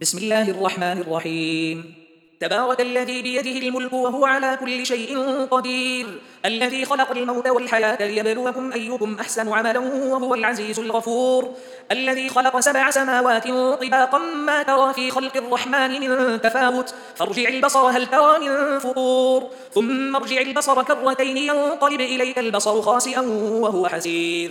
بسم الله الرحمن الرحيم. تبارك الذي بيده الملك وهو على كل شيء قدير. الذي خلق الموت والحياة ليبلوكم أيكم أحسن عملا وهو العزيز الغفور. الذي خلق سبع سماوات طباقا ما ترى في خلق الرحمن من تفاوت. فارجع البصر هل ترى من فطور؟ ثم ارجع البصر كرتين ينقلب إليك البصر خاسئا وهو حسير.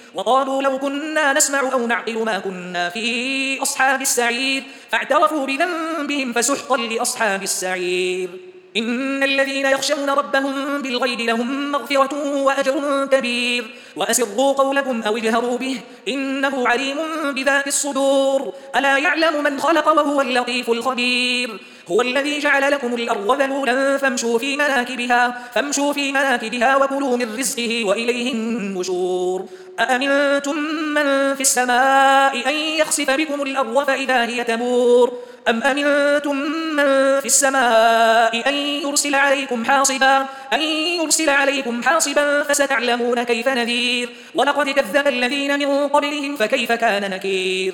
وقالوا لو كنا نسمع أو نعقل ما كنا في أصحاب السعير فاعترفوا بذنبهم فسحقا لأصحاب السعير. إن الذين يخشون ربهم بالغيب لهم مغفرة وأجر كبير. وأسروا قولكم أو اجهروا به إنه عليم بذات الصدور. ألا يعلم من خلق وهو اللطيف الخبير. هو الذي جعل لكم الأرض ذلولا فامشوا في مناكبها, فامشوا في مناكبها وكلوا من رزقه وإليه النشور. أأمنتم من في السماء أن يخسف بكم الأرض فإذا هي تمور؟ أم أمنتم من في السماء أن يرسل عليكم حاصبا أن يرسل عليكم حاصبا فستعلمون كيف نذير؟ ولقد كذب الذين من قبلهم فكيف كان نكير؟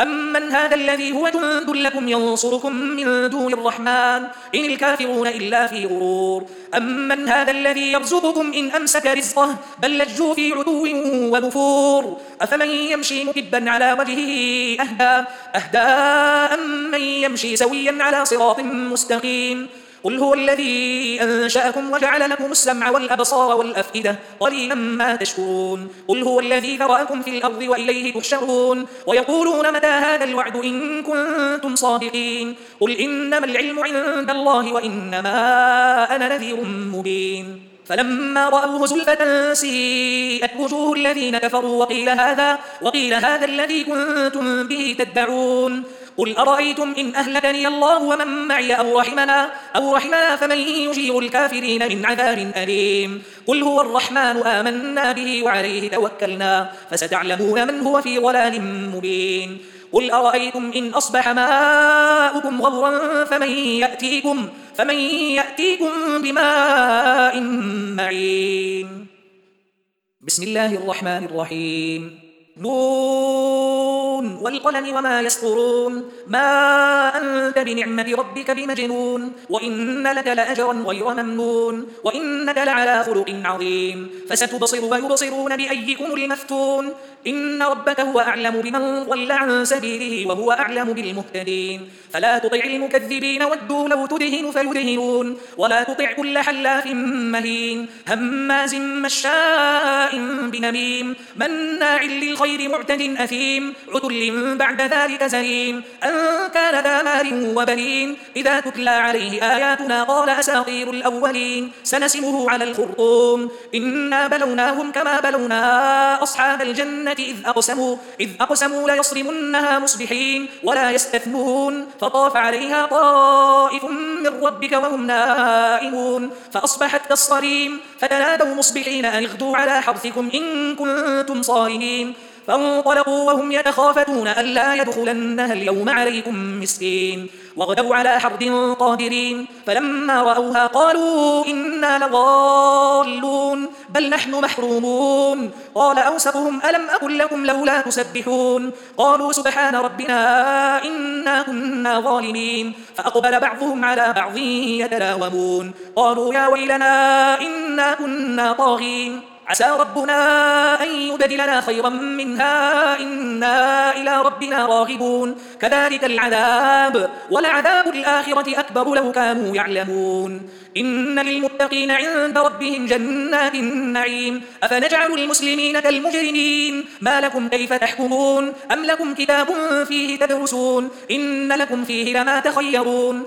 أمن هذا الذي هو جند لكم ينصركم من دون الرحمن إن الكافرون إلا في غرور أمن هذا الذي يرزقكم إن أمسك رزقه بل لجوا في عدو ونفور أفمن يمشي مكبا على وجهه أهدى أهدى أمن يمشي سويا على صراط مستقيم قل هو الذي أنشأكم وجعل لكم السمع والأبصار والأفئدة قليلا ما تشكرون. قل هو الذي ذرأكم في الأرض وإليه تحشرون. ويقولون متى هذا الوعد إن كنتم صادقين؟ قل إنما العلم عند الله وإنما أنا نذير مبين. فلما رأوه زلفة سيئت وجوه الذين كفروا وقيل هذا, وقيل هذا الذي كنتم به تدعون. قل أرأيتم إن أهلكني الله ومن معي أو رحمنا, أو رحمنا فمن يجير الكافرين من عذاب أليم. قل هو الرحمن آمنا به وعليه توكلنا فستعلمون من هو في ضلال مبين. قل أرأيتم إن أصبح ماؤكم غورا فمن يأتيكم, فمن يأتيكم بماء معين. بسم الله الرحمن الرحيم. نون والقلم وما يسطرون. ما أنت بنعمة ربك بمجنون. وإن لك لأجرا غير ممنون. وإنك لعلى خلق عظيم. فستبصر ويبصرون بأيكم المفتون. إن ربك هو أعلم بمن ضل عن سبيله وهو أعلم بالمهتدين. فلا تطع المكذبين ودوا لو تدهن فيدهنون. ولا تطع كل حلاف مهين. هماز مشاء بنميم. مناع للخير معتد أثيم عتل بعد ذلك زليم أن كان ذا مال وبنين إذا تتلى عليه آياتنا قال أساطير الأولين. سنسمه على الخرطوم. إنا بلوناهم كما بلونا أصحاب الجنة إذ أقسموا, إذ أقسموا ليصرمنها مصبحين ولا يستثنون. فطاف عليها طائف من ربك وهم نائمون. فأصبحت كالصريم فتنادوا مصبحين أن اغدوا على حرثكم إن كنتم صارمين. فانطلقوا وهم يتخافتون ألا يدخلنها اليوم عليكم مسكين وغدوا على حرد قادرين فلما رأوها قالوا إنا لضالون بل نحن محرومون قال أوسطهم ألم أقل لكم لولا تسبحون قالوا سبحان ربنا إنا كنا ظالمين فأقبل بعضهم على بعض يتلاومون قالوا يا ويلنا إنا كنا طاغين عسى ربنا أن يبدلنا خيرا منها. إنا إلى ربنا راغبون. كذلك العذاب ولعذاب الآخرة أكبر لو كانوا يعلمون. إن للمتقين عند ربهم جنات النعيم. أفنجعل المسلمين كالمجرمين. ما لكم كيف تحكمون؟ أم لكم كتاب فيه تدرسون؟ إن لكم فيه لما تخيرون.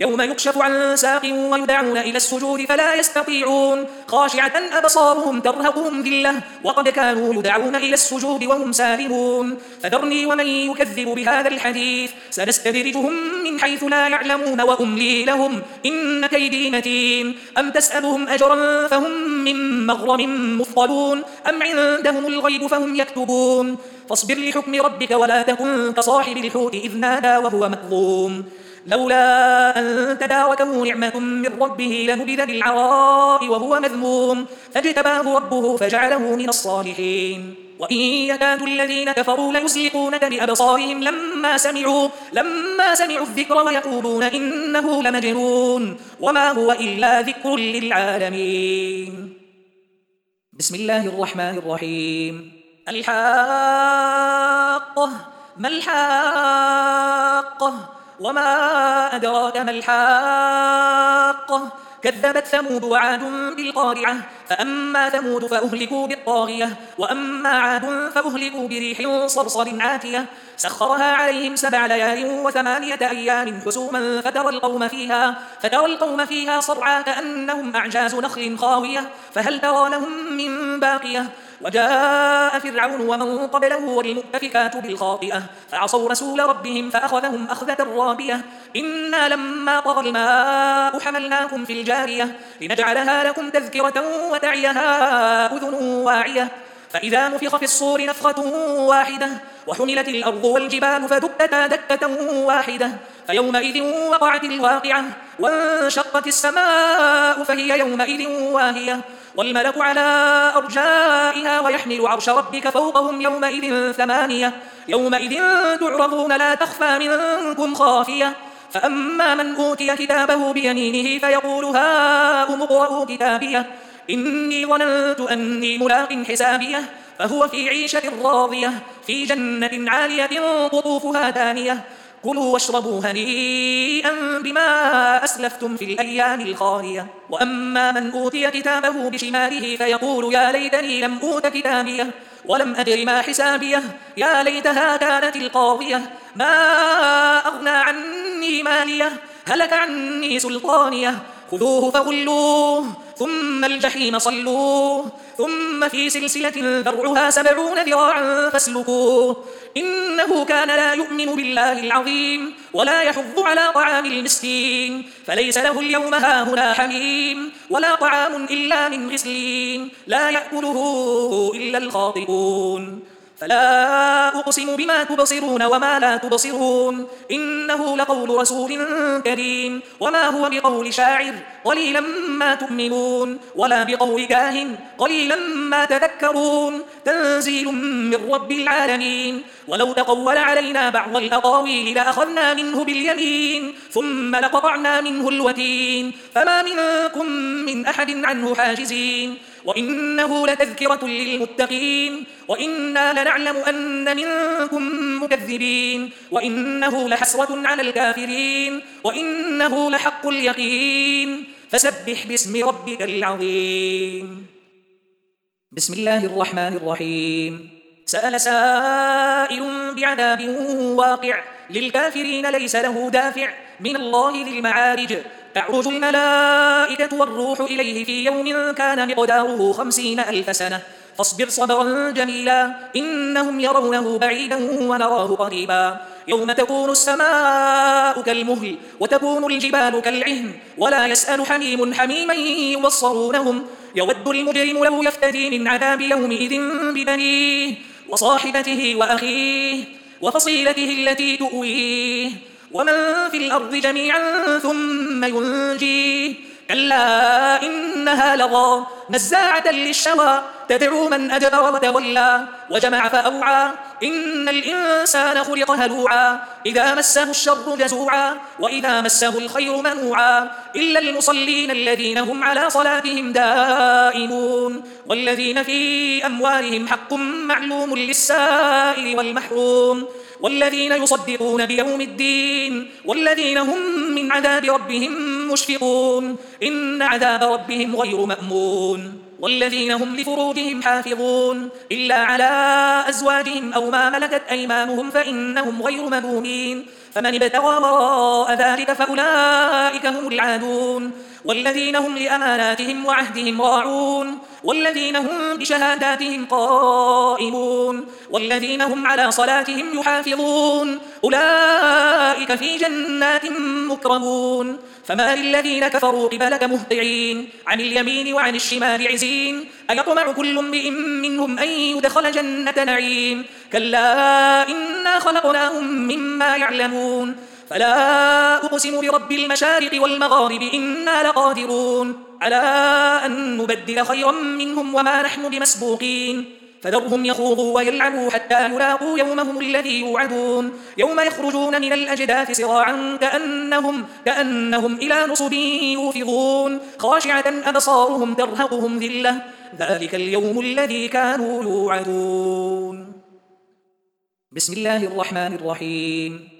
يوم يكشف عن ساق ويدعون إلى السجود فلا يستطيعون. خاشعة أبصارهم ترهقهم ذلة وقد كانوا يدعون إلى السجود وهم سالمون. فذرني ومن يكذب بهذا الحديث. سنستدرجهم من حيث لا يعلمون وأملي لهم إن كيدي متين. أم تسألهم أجرا فهم من مغرم مثقلون أم عندهم الغيب فهم يكتبون؟ فاصبر لحكم ربك ولا تكن كصاحب الحوت إذ نادى وهو مكظوم. لولا أن تداركه نعمة من ربه لنبذ بالعراء وهو مذموم فاجتباه ربه فجعله من الصالحين. وإن يكاد الذين كفروا ليزلقونك بأبصارهم لما سمعوا لما سمعوا الذكر ويقولون إنه لمجنون. وما هو إلا ذكر للعالمين. بسم الله الرحمن الرحيم. الحاقة ما الحاقة؟ وما أدراك ما الحاقة كذبت ثمود وعاد بالقارعة فأما ثمود فأهلكوا بالطاغية وأما عاد فأهلكوا بريح صرصر عاتية سخرها عليهم سبع ليال وثمانية أيام حسوما فترى القوم فيها فترى القوم فيها صرعا كأنهم أعجاز نخل خاوية فهل ترى لهم من باقية وجاء فرعون ومن قبله والمؤتفكات بالخاطئة فعصوا رسول ربهم فأخذهم أخذة رابية. إنا لما طغى الماء حملناكم في الجارية لنجعلها لكم تذكرة وتعيها أذن واعية. فإذا نفخ في الصور نفخة واحدة وحملت الأرض والجبال فدكتا دكة واحدة. فيومئذ وقعت الواقعة وانشقت السماء فهي يومئذ واهية. والملك على أرجائها ويحمل عرش ربك فوقهم يومئذ ثمانية. يومئذ تعرضون لا تخفى منكم خافية. فأما من أوتي كتابه بيمينه فيقول هاؤم اقرءوا كتابيه. إني ظننت أني ملاق حسابيه. فهو في عيشة راضية في جنة عالية قطوفها دانية. كلوا واشربوا هنيئا بما أسلفتم في الأيام الخالية. وأما من أوتي كتابه بشماله فيقول يا ليتني لم أوت كتابيه ولم أدر ما حسابيه. يا ليتها كانت القاضية. ما أغنى عني ماليه. هلك عني سلطانيه. خذوه فغلوه. ثم الجحيم صلوه ثم في سلسلة ذرعها سبعون ذراعا فاسلكوه. إنه كان لا يؤمن بالله العظيم ولا يحض على طعام المسكين فليس له اليوم هاهنا حميم ولا طعام إلا من غسلين لا يأكله إلا الخاطئون. فلا أقسم بما تبصرون وما لا تبصرون. إنه لقول رسول كريم. وما هو بقول شاعر. قليلا ما تؤمنون. ولا بقول كاهن. قليلا ما تذكرون. تنزيل من رب العالمين. ولو تقول علينا بعض الأقاويل لأخذنا منه باليمين. ثم لقطعنا منه الوتين. فما منكم من أحد عنه حاجزين. وإنه لتذكرة للمتقين وإنا لنعلم أن منكم مكذبين وإنه لحسرة على الكافرين وإنه لحق اليقين. فسبح باسم ربك العظيم. بسم الله الرحمن الرحيم. سأل سائل بعذاب واقع للكافرين ليس له دافع من الله ذي المعارج. تعرج الملائكة والروح إليه في يوم كان مقداره خمسين ألف سنة. فاصبر صبرا جميلا. إنهم يرونه بعيدا ونراه قريبا. يوم تكون السماء كالمهل وتكون الجبال كالعهن ولا يسأل حميم حميما يوصرونهم. يود المجرم لو يفتدي من عذاب يومئذ ببنيه وصاحبته وأخيه وفصيلته التي تؤويه. ومن في الأرض جميعا ثم ينجيه كلا إنها لظى نزاعة للشوى تدعو من أدبر وتولى وجمع فأوعى إن الإنسان خلق هلوعا إذا مسه الشر جزوعا وإذا مسه الخير منوعا إلا المصلين الذين هم على صلاتهم دائمون والذين في أموالهم حق معلوم للسائل والمحروم والذين يصدقون بيوم الدين والذين هم من عذاب ربهم مشفقون. إن عذاب ربهم غير مأمون. والذين هم لفروجهم حافظون. إلا على أزواجهم أو ما ملكت أيمانهم فإنهم غير ملومين. فمن ابتغى وراء ذلك فأولئك هم العادون. والذين هم لأماناتهم وعهدهم راعون والذين هم بشهاداتهم قائمون والذين هم على صلاتهم يحافظون أولئك في جنات مكرمون. فما للذين كفروا قبلك مهطعين عن اليمين وعن الشمال عزين أيطمع كل امرئ منهم أن يدخل جنة نعيم. كلا إنا خلقناهم مما يعلمون. فلا أقسم برب المشارق والمغارب إنا لقادرون. على أن نبدل خيرا منهم وما نحن بمسبوقين. فذرهم يخوضوا ويلعبوا حتى يلاقوا يومهم الذي يوعدون. يوم يخرجون من الأجداث صراعا كأنهم, كأنهم إلى نصب يوفضون. خاشعة أبصارهم ترهقهم ذلة. ذلك اليوم الذي كانوا يوعدون. بسم الله الرحمن الرحيم.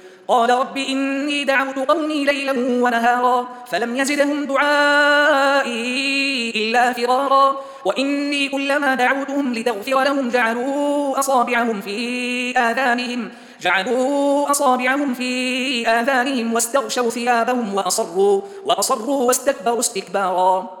قال رب إني دعوت قومي ليلا ونهارا فلم يزدهم دعائي إلا فرارا. وإني كلما دعوتهم لتغفر لهم جعلوا أصابعهم في آذانهم جعلوا أصابعهم في آذانهم واستغشوا ثيابهم وأصروا, وأصروا واستكبروا استكبارا.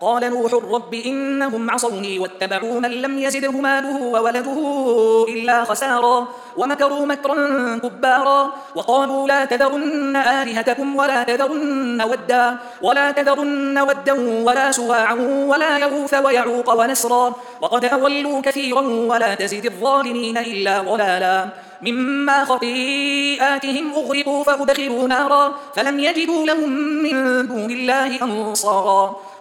قال نوح رب إنهم عصوني واتبعوا من لم يزده ماله وولده إلا خسارا ومكروا مكرا كبارا وقالوا لا تذرن آلهتكم ولا تذرن ودا ولا تذرن ودا ولا سواعا ولا يغوث ويعوق ونسرا وقد أولوا كثيرا ولا تزد الظالمين إلا ضلالا مما خطيئاتهم أغرقوا فأدخلوا نارا فلم يجدوا لهم من دون الله أنصارا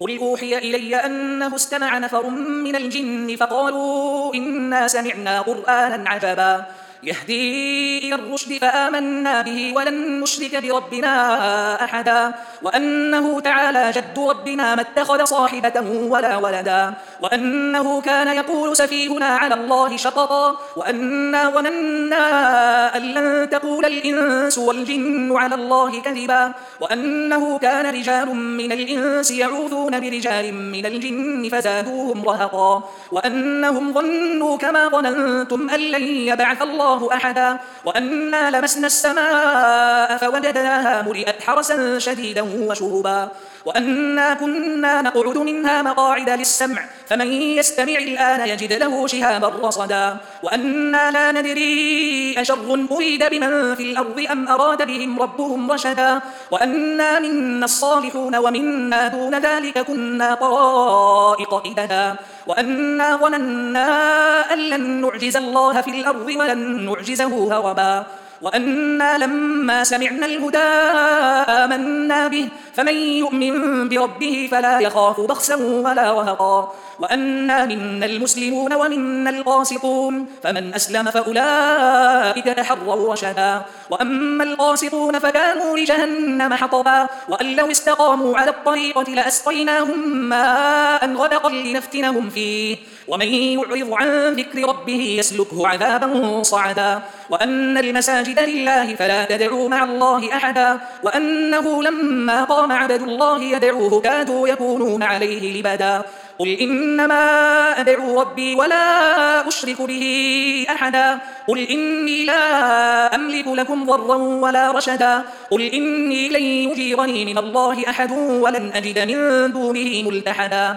قل أوحي إلي أنه استمع نفر من الجن فقالوا إنا سمعنا قرآنا عجبا. يهدي إلى الرشد فآمنا به ولن نشرك بربنا أحدا. وأنه تعالى جد ربنا ما اتخذ صاحبة ولا ولدا. وأنه كان يقول سفيهنا على الله شططا. وأنا ظننا أن لن تقول الإنس والجن على الله كذبا وأنه كان رجال من الإنس يعوذون برجال من الجن فزادوهم رهقا وأنهم ظنوا كما ظننتم أن لن يبعث الله أحدا وأنا لمسنا السماء فوجدناها ملئت حرسا شديدا وشهبا وأنا كنا نقعد منها مقاعد للسمع فمن يستمع الآن يجد له شهابا رصدا. وأنا لا ندري أشر أريد بمن في الأرض أم أراد بهم ربهم رشدا. وأنا منا الصالحون ومنا دون ذلك كنا طرائق إذا وأنا ظننا أن لن نعجز الله في الأرض ولن نعجزه هربا. وأنا لما سمعنا الهدى آمنا به فمن يؤمن بربه فلا يخاف بخسا ولا رهقا وأنا منا المسلمون ومنا القاسطون فمن أسلم فأولئك تحروا رشدا. وأما القاسطون فكانوا لجهنم حطبا. وأن لو استقاموا على الطريقة لأسقيناهم ماء غدقا لنفتنهم فيه. ومن يعرض عن ذكر ربه يسلكه عذابا صعدا. وأن المساجد لله فلا تدعوا مع الله أحدا. وأنه لما قام عبد الله يدعوه كادوا يكونون عليه لبدا. قل إنما أدعو ربي ولا أشرك به أحدا. قل إني لا أملك لكم ضرا ولا رشدا. قل إني لن يجيرني من الله أحد ولن أجد من دونه ملتحدا.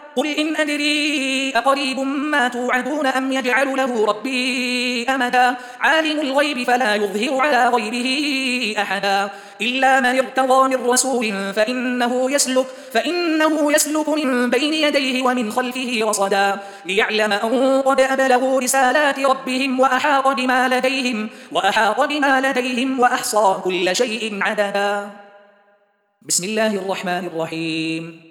قل إن أدري أقريب ما توعدون أم يجعل له ربي أمدا عالم الغيب فلا يظهر على غيبه أحدا إلا من ارتضى من رسول فإنه يسلك, فإنه يسلك من بين يديه ومن خلفه رصدا ليعلم أن قد أبلغوا رسالات ربهم وأحاط بما لديهم, وأحاط بما لديهم وأحصى كل شيء عددا. بسم الله الرحمن الرحيم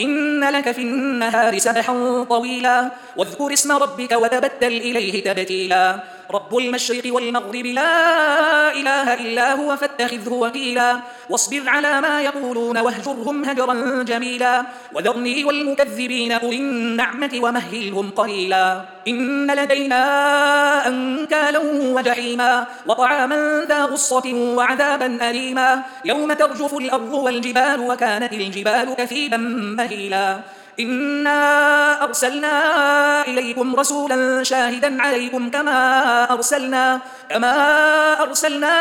إن لك في النهار سبحا طويلا واذكر اسم ربك وتبتل إليه تبتيلا. رب المشرق والمغرب لا إله إلا هو فاتخذه وكيلا. واصبر على ما يقولون واهجرهم هجرا جميلا. وذرني والمكذبين أولي النعمة ومهلهم قليلا. إن لدينا أنكالا وجحيما وطعاما ذا غصة وعذابا أليما. يوم ترجف الأرض والجبال وكانت الجبال كثيبا مهيلا إنا أرسلنا إليكم رسولا شاهدا عليكم كما أرسلنا كما أرسلنا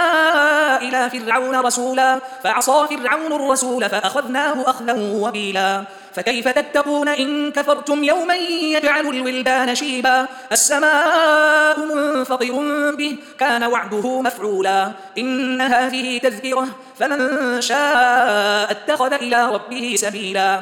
إلى فرعون رسولا. فعصى فرعون الرسول فأخذناه أخذا وبيلا. فكيف تتقون إن كفرتم يوما يجعل الولدان شيبا؟ السماء منفطر به كان وعده مفعولا. إن هذه تذكرة فمن شاء اتخذ إلى ربه سبيلا.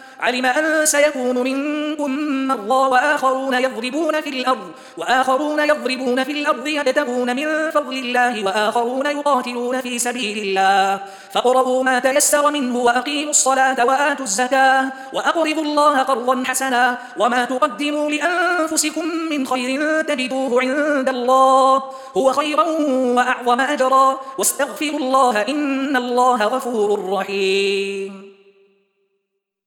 علم أن سيكون منكم مرضى وآخرون يضربون في الأرض وآخرون يضربون في الأرض يبتغون من فضل الله وآخرون يقاتلون في سبيل الله. فاقرؤوا ما تيسر منه وأقيموا الصلاة وآتوا الزكاة وأقرضوا الله قرضا حسنا وما تقدموا لأنفسكم من خير تجدوه عند الله. هو خيرا وأعظم أجرا واستغفروا الله إن الله غفور رحيم.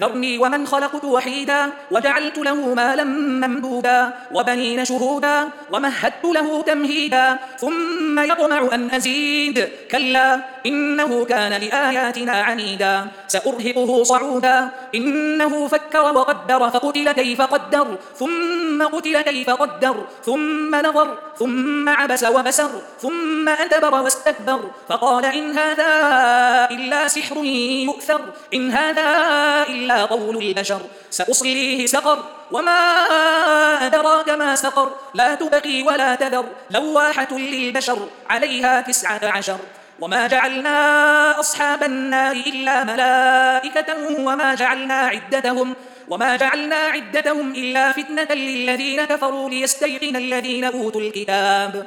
ذرني ومن خلقت وحيدا وجعلت له مالا ممدودا وبنين شهودا ومهدت له تمهيدا ثم يطمع أن أزيد. كلا إنه كان لآياتنا عنيدا. سأرهقه صعودا. إنه فكر وقدر فقتل كيف قدر. ثم قتل كيف قدر. ثم نظر ثم عبس وبسر. ثم أدبر واستكبر. فقال إن هذا إلا سحر يؤثر إن هذا إلا قول البشر. سأصليه سقر. وما أدراك ما سقر. لا تبقي ولا تذر. لواحة للبشر. عليها تسعة عشر. وما جعلنا أصحاب النار إلا ملائكة. وما جعلنا عدتهم. وما جعلنا عدتهم إلا فتنة للذين كفروا ليستيقن الذين أوتوا الكتاب.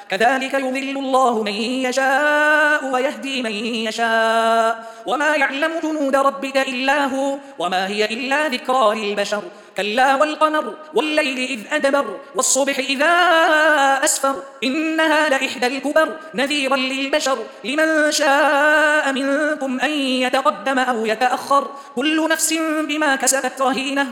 كذلك يضل الله من يشاء ويهدي من يشاء. وما يعلم جنود ربك إلا هو وما هي إلا ذكرى للبشر. كلا والقمر والليل إذ أدبر والصبح إذا أسفر. إنها لإحدى الكبر نذيرا للبشر. لمن شاء منكم أن يتقدم أو يتأخر. كل نفس بما كسبت رهينة.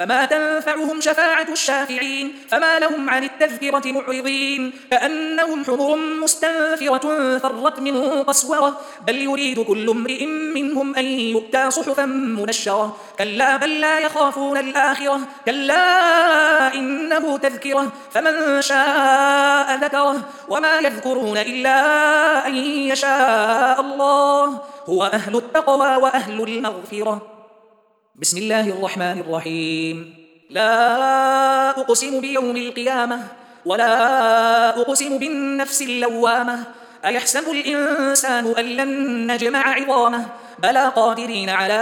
فما تنفعهم شفاعة الشافعين فما لهم عن التذكرة معرضين كأنهم حمر مستنفرة فرت من قسورة بل يريد كل امرئ منهم أن يؤتى صحفا منشرة كلا بل لا يخافون الآخرة كلا إنه تذكرة فمن شاء ذكره وما يذكرون إلا أن يشاء الله هو أهل التقوى وأهل المغفرة بسم الله الرحمن الرحيم. لا أقسم بيوم القيامة ولا أقسم بالنفس اللوامة. أيحسب الإنسان أن لن نجمع عظامه؟ بلى قادرين على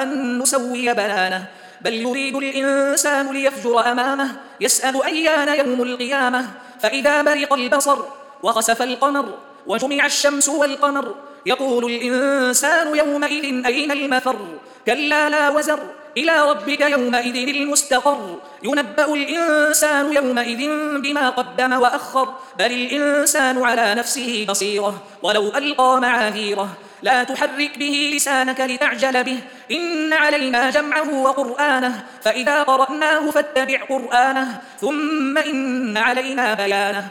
أن نسوي بنانه. بل يريد الإنسان ليفجر أمامه يسأل أيان يوم القيامة. فإذا برق البصر وخسف القمر وجمع الشمس والقمر يقول الإنسان يومئذ أين المفر؟ كلا لا وزر إلى ربك يومئذ المستقر. ينبأ الإنسان يومئذ بما قدم وأخر بل الإنسان على نفسه بصيرة ولو ألقى معاذيره. لا تحرك به لسانك لتعجل به. إن علينا جمعه وقرآنه فإذا قرأناه فاتبع قرآنه ثم إن علينا بيانه.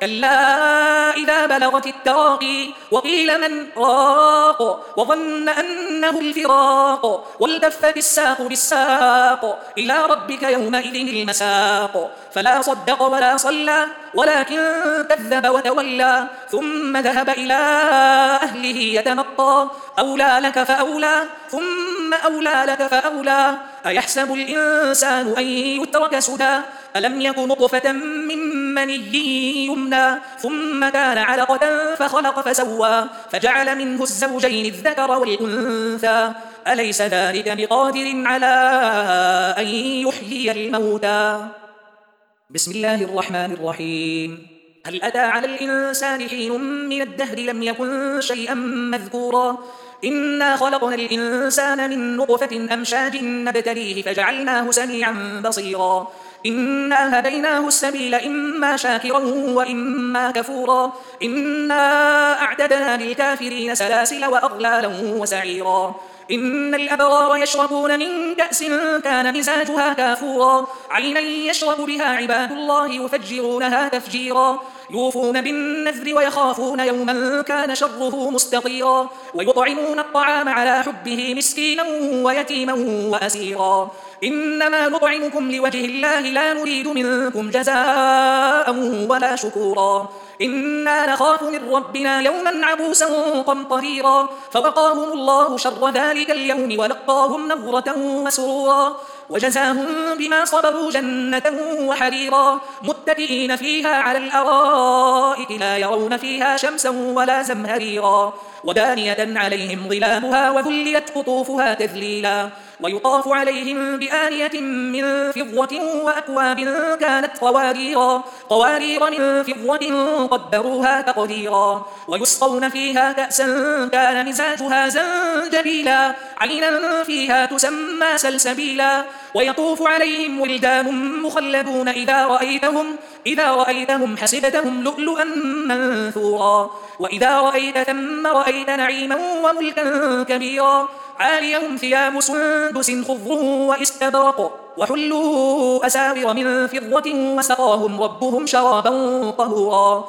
كلا إذا بلغت التراقي وقيل من راق وظن أنه الفراق والتفت الساق بالساق إلى ربك يومئذ المساق. فلا صدق ولا صلى ولكن كذب وتولى ثم ذهب إلى أهله يتمطى. أولى لك فأولى ثم أولى لك فأولى. أيحسب الإنسان أن يترك سدى؟ ألم يك نطفة من مني يمنى ثم كان علقة فخلق فسوى فجعل منه الزوجين الذكر والأنثى. أليس ذلك بقادر على أن يحيي الموتى؟ بسم الله الرحمن الرحيم. هل أتى على الإنسان حين من الدهر لم يكن شيئا مذكورا؟ إنا خلقنا الإنسان من نطفة أمشاج نبتليه فجعلناه سميعا بصيرا. إنا هديناه السبيل إما شاكرا وإما كفورا. إنا أعتدنا للكافرين سلاسل وأغلالا وسعيرا. إن الأبرار يشربون من كأس كان مزاجها كافورا. عينا يشرب بها عباد الله يفجرونها تفجيرا. يوفون بالنذر ويخافون يوما كان شره مستطيرا ويطعمون الطعام على حبه مسكينا ويتيما وأسيرا. إنما نطعمكم لوجه الله لا نريد منكم جزاء ولا شكورا. إنا نخاف من ربنا يوما عبوسا قمطريرا. فوقاهم الله شر ذلك اليوم ولقاهم نظرة وسرورا. وجزاهم بما صبروا جنة وحريرا. متكئين فيها على الأرائك لا يرون فيها شمسا ولا زمهريرا. ودانية عليهم ظلامها وذللت قطوفها تذليلا. ويطاف عليهم بآنية من فضة وأكواب كانت قواريرا. قوارير من فضة قدروها تقديرا. ويسقون فيها كأسا كان مزاجها زنجبيلا. عينا فيها تسمى سلسبيلا. ويطوف عليهم ولدان مخلدون إذا رأيتهم إذا رأيتهم حسبتهم لؤلؤا منثورا. وإذا رأيت ثم رأيت نعيما وملكا كبيرا. عاليهم ثياب سندس خضر واستبرق وحلوا أساور من فضة وسقاهم ربهم شرابا طهورا.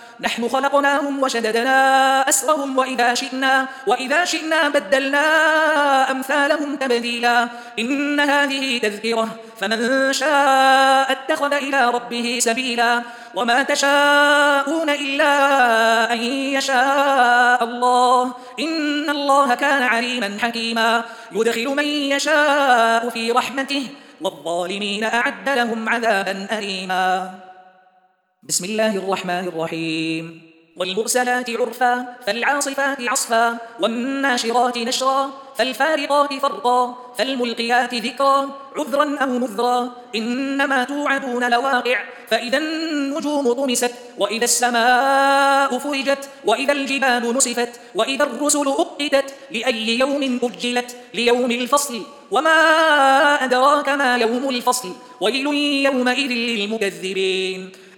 نحن خلقناهم وشددنا أسرهم وإذا شئنا, وإذا شئنا بدلنا أمثالهم تبديلا. إن هذه تذكرة فمن شاء اتخذ إلى ربه سبيلا. وما تشاءون إلا أن يشاء الله. إن الله كان عليما حكيما. يدخل من يشاء في رحمته والظالمين أعد لهم عذابا أليما. بسم الله الرحمن الرحيم. والمرسلات عرفا فالعاصفات عصفا والناشرات نشرا فالفارقات فرقا فالملقيات ذكرا عذرا أو نذرا. إنما توعدون لواقع فإذا النجوم طمست وإذا السماء فرجت وإذا الجبال نسفت وإذا الرسل أقتت لأي يوم أجلت؟ ليوم الفصل. وما أدراك ما يوم الفصل؟ ويل يومئذ للمكذبين.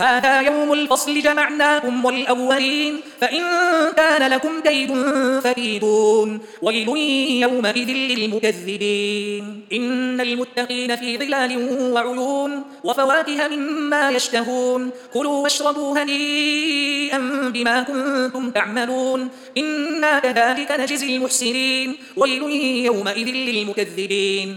هذا يوم الفصل جمعناكم والأولين فإن كان لكم كيد فكيدون. ويل يومئذ للمكذبين. إن المتقين في ظلال وعيون وفواكه مما يشتهون. كلوا واشربوا هنيئا بما كنتم تعملون. إنا كذلك نجزي المحسنين. ويل يومئذ للمكذبين.